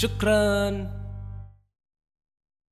شكرا.